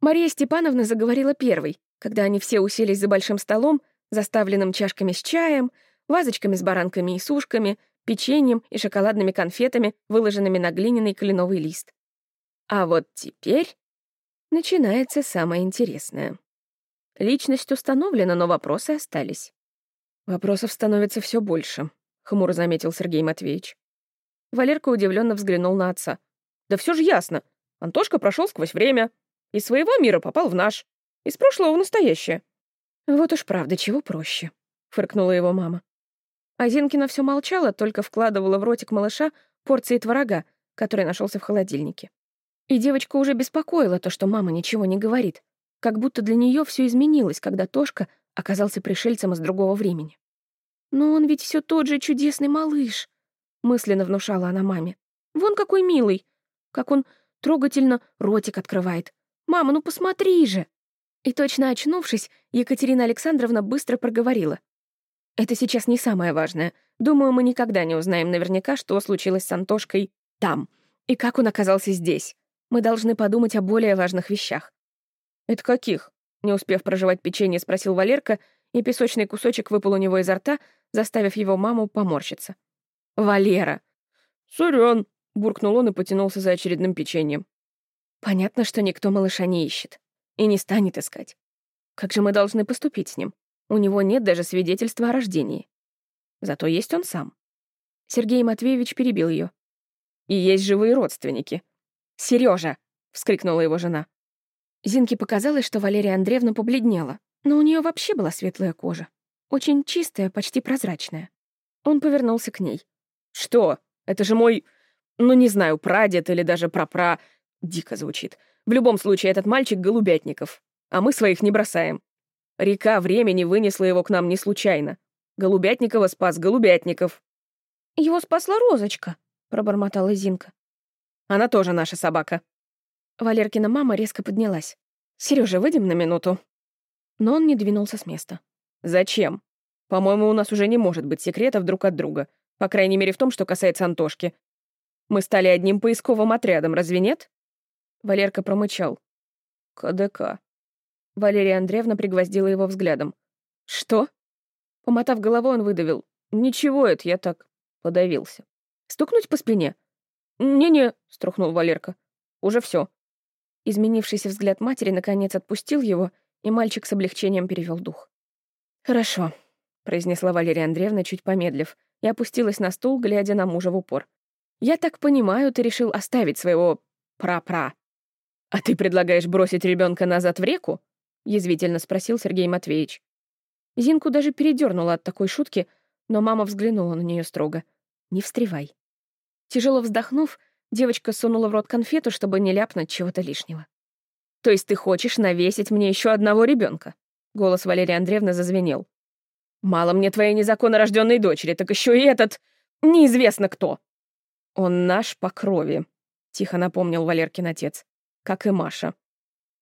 Мария Степановна заговорила первой, когда они все уселись за большим столом, заставленным чашками с чаем, вазочками с баранками и сушками, печеньем и шоколадными конфетами, выложенными на глиняный кленовый лист. А вот теперь начинается самое интересное. Личность установлена, но вопросы остались. Вопросов становится все больше, хмуро заметил Сергей Матвеевич. Валерка удивленно взглянул на отца. Да все же ясно. Антошка прошел сквозь время. Из своего мира попал в наш. Из прошлого в настоящее. Вот уж правда, чего проще, фыркнула его мама. А Зинкина все молчала, только вкладывала в ротик малыша порции творога, который нашелся в холодильнике. И девочка уже беспокоила то, что мама ничего не говорит, как будто для нее все изменилось, когда Тошка оказался пришельцем из другого времени. «Но он ведь все тот же чудесный малыш», — мысленно внушала она маме. «Вон какой милый, как он трогательно ротик открывает. Мама, ну посмотри же!» И точно очнувшись, Екатерина Александровна быстро проговорила. «Это сейчас не самое важное. Думаю, мы никогда не узнаем наверняка, что случилось с Антошкой там, и как он оказался здесь. Мы должны подумать о более важных вещах». «Это каких?» Не успев прожевать печенье, спросил Валерка, и песочный кусочек выпал у него изо рта, заставив его маму поморщиться. «Валера!» «Сорян!» — буркнул он и потянулся за очередным печеньем. «Понятно, что никто малыша не ищет. И не станет искать. Как же мы должны поступить с ним? У него нет даже свидетельства о рождении. Зато есть он сам». Сергей Матвеевич перебил ее. «И есть живые родственники». «Серёжа!» — вскрикнула его жена. Зинке показалось, что Валерия Андреевна побледнела, но у нее вообще была светлая кожа. Очень чистая, почти прозрачная. Он повернулся к ней. «Что? Это же мой, ну не знаю, прадед или даже прапра...» Дико звучит. В любом случае, этот мальчик — Голубятников. А мы своих не бросаем. Река времени вынесла его к нам не случайно. Голубятникова спас Голубятников. «Его спасла Розочка», — пробормотала Зинка. «Она тоже наша собака», Валеркина мама резко поднялась. Сережа, выйдем на минуту». Но он не двинулся с места. «Зачем? По-моему, у нас уже не может быть секретов друг от друга. По крайней мере, в том, что касается Антошки. Мы стали одним поисковым отрядом, разве нет?» Валерка промычал. «КДК». Валерия Андреевна пригвоздила его взглядом. «Что?» Помотав головой, он выдавил. «Ничего, это я так подавился. Стукнуть по спине?» «Не-не», — струхнул Валерка. «Уже все. Изменившийся взгляд матери наконец отпустил его, и мальчик с облегчением перевел дух. «Хорошо», — произнесла Валерия Андреевна, чуть помедлив, и опустилась на стул, глядя на мужа в упор. «Я так понимаю, ты решил оставить своего пра-пра. А ты предлагаешь бросить ребенка назад в реку?» — язвительно спросил Сергей Матвеевич. Зинку даже передернула от такой шутки, но мама взглянула на нее строго. «Не встревай». Тяжело вздохнув, Девочка сунула в рот конфету, чтобы не ляпнуть чего-то лишнего. «То есть ты хочешь навесить мне еще одного ребенка? Голос Валерии Андреевны зазвенел. «Мало мне твоей незаконно рожденной дочери, так еще и этот... неизвестно кто!» «Он наш по крови», — тихо напомнил Валеркин отец, как и Маша.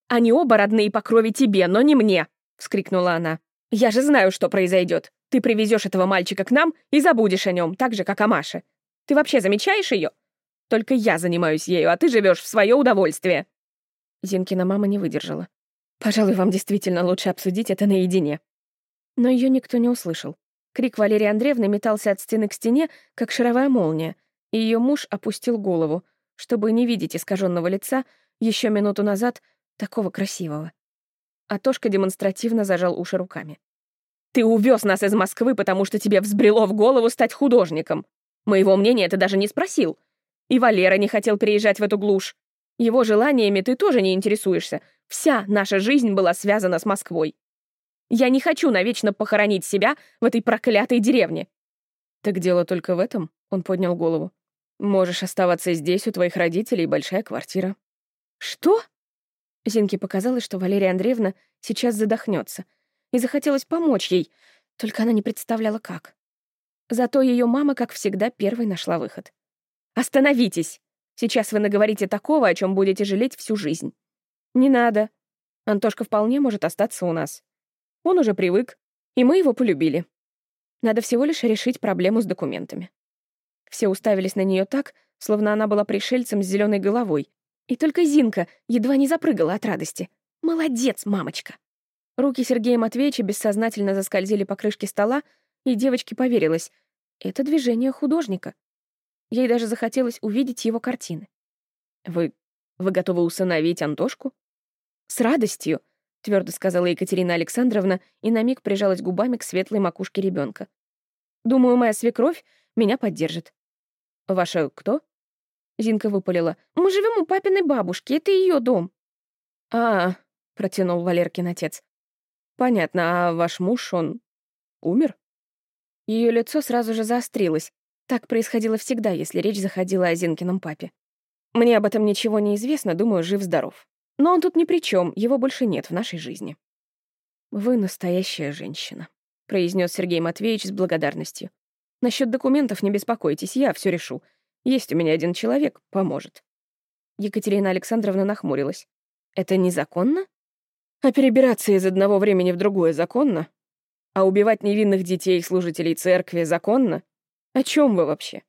«Они оба родные по крови тебе, но не мне!» — вскрикнула она. «Я же знаю, что произойдет. Ты привезешь этого мальчика к нам и забудешь о нем, так же, как о Маше. Ты вообще замечаешь ее? Только я занимаюсь ею, а ты живешь в свое удовольствие». Зинкина мама не выдержала. «Пожалуй, вам действительно лучше обсудить это наедине». Но ее никто не услышал. Крик Валерии Андреевны метался от стены к стене, как шаровая молния, и ее муж опустил голову, чтобы не видеть искаженного лица еще минуту назад такого красивого. А Тошка демонстративно зажал уши руками. «Ты увез нас из Москвы, потому что тебе взбрело в голову стать художником. Моего мнения ты даже не спросил. И Валера не хотел переезжать в эту глушь. Его желаниями ты тоже не интересуешься. Вся наша жизнь была связана с Москвой. Я не хочу навечно похоронить себя в этой проклятой деревне». «Так дело только в этом?» — он поднял голову. «Можешь оставаться здесь, у твоих родителей, большая квартира». «Что?» Зинке показалось, что Валерия Андреевна сейчас задохнется, и захотелось помочь ей, только она не представляла, как. Зато ее мама, как всегда, первой нашла выход. Остановитесь! Сейчас вы наговорите такого, о чем будете жалеть всю жизнь. Не надо. Антошка вполне может остаться у нас. Он уже привык, и мы его полюбили. Надо всего лишь решить проблему с документами. Все уставились на нее так, словно она была пришельцем с зеленой головой, и только Зинка едва не запрыгала от радости. Молодец, мамочка. Руки Сергея Матвеевича бессознательно заскользили по крышке стола, и девочке поверилось. Это движение художника. Ей даже захотелось увидеть его картины. «Вы... вы готовы усыновить Антошку?» «С радостью», — твердо сказала Екатерина Александровна и на миг прижалась губами к светлой макушке ребенка. «Думаю, моя свекровь меня поддержит». «Ваша кто?» Зинка выпалила. «Мы живем у папиной бабушки, это ее дом». «А, протянул Валеркин отец. «Понятно, а ваш муж, он умер?» Ее лицо сразу же заострилось. Так происходило всегда, если речь заходила о Зинкином папе. Мне об этом ничего не известно, думаю, жив-здоров. Но он тут ни при чем, его больше нет в нашей жизни. «Вы настоящая женщина», — произнес Сергей Матвеевич с благодарностью. «Насчет документов не беспокойтесь, я все решу. Есть у меня один человек, поможет». Екатерина Александровна нахмурилась. «Это незаконно?» «А перебираться из одного времени в другое законно? А убивать невинных детей служителей церкви законно? О чем вы вообще?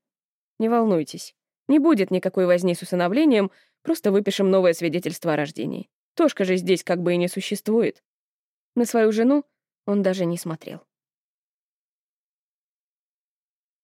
Не волнуйтесь. Не будет никакой возни с усыновлением, просто выпишем новое свидетельство о рождении. Тошка же здесь как бы и не существует. На свою жену он даже не смотрел.